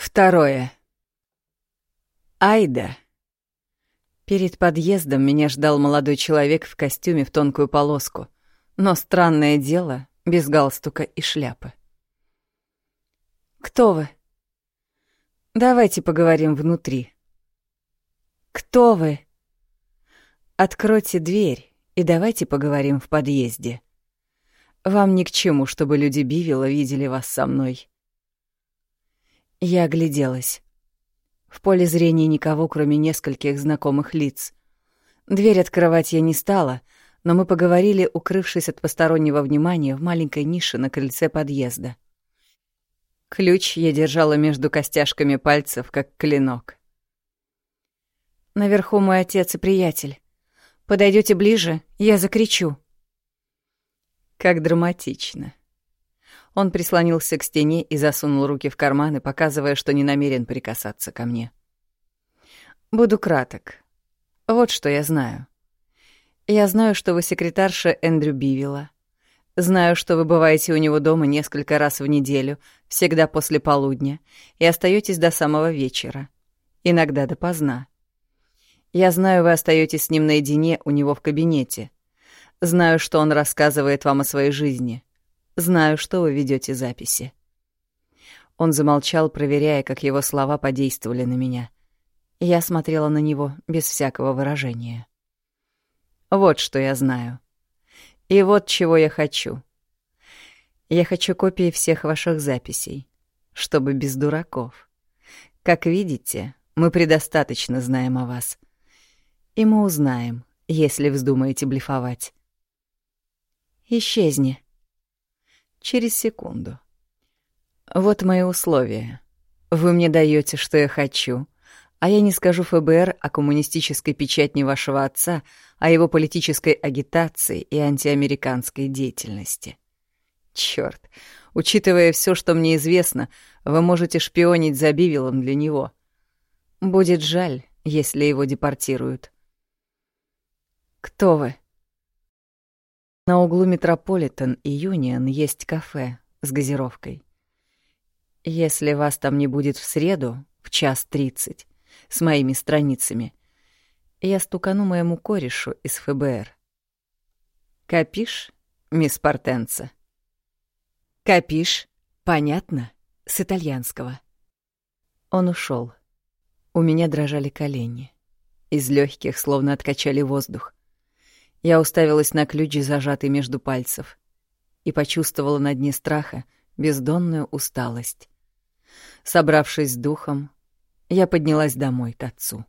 Второе. Айда. Перед подъездом меня ждал молодой человек в костюме в тонкую полоску, но странное дело, без галстука и шляпы. «Кто вы?» «Давайте поговорим внутри». «Кто вы?» «Откройте дверь и давайте поговорим в подъезде. Вам ни к чему, чтобы люди Бивила видели вас со мной». Я огляделась. В поле зрения никого, кроме нескольких знакомых лиц. Дверь открывать я не стала, но мы поговорили, укрывшись от постороннего внимания в маленькой нише на крыльце подъезда. Ключ я держала между костяшками пальцев, как клинок. «Наверху мой отец и приятель. Подойдете ближе, я закричу». Как драматично. Он прислонился к стене и засунул руки в карманы, показывая, что не намерен прикасаться ко мне. «Буду краток. Вот что я знаю. Я знаю, что вы секретарша Эндрю Бивилла. Знаю, что вы бываете у него дома несколько раз в неделю, всегда после полудня, и остаетесь до самого вечера. Иногда допоздна. Я знаю, вы остаетесь с ним наедине у него в кабинете. Знаю, что он рассказывает вам о своей жизни. Знаю, что вы ведете записи. Он замолчал, проверяя, как его слова подействовали на меня. Я смотрела на него без всякого выражения. Вот что я знаю. И вот чего я хочу. Я хочу копии всех ваших записей, чтобы без дураков. Как видите, мы предостаточно знаем о вас. И мы узнаем, если вздумаете блефовать. Исчезни через секунду. Вот мои условия. Вы мне даете, что я хочу, а я не скажу ФБР о коммунистической печатне вашего отца, о его политической агитации и антиамериканской деятельности. Чёрт, учитывая все, что мне известно, вы можете шпионить за Бивилом для него. Будет жаль, если его депортируют. Кто вы? На углу Метрополитен и Юнион есть кафе с газировкой. Если вас там не будет в среду в час тридцать с моими страницами, я стукану моему корешу из ФБР. Капиш, мисс Портенца? Капиш, понятно, с итальянского. Он ушел. У меня дрожали колени. Из легких словно откачали воздух. Я уставилась на ключ, зажатый между пальцев, и почувствовала на дне страха бездонную усталость. Собравшись с духом, я поднялась домой к отцу.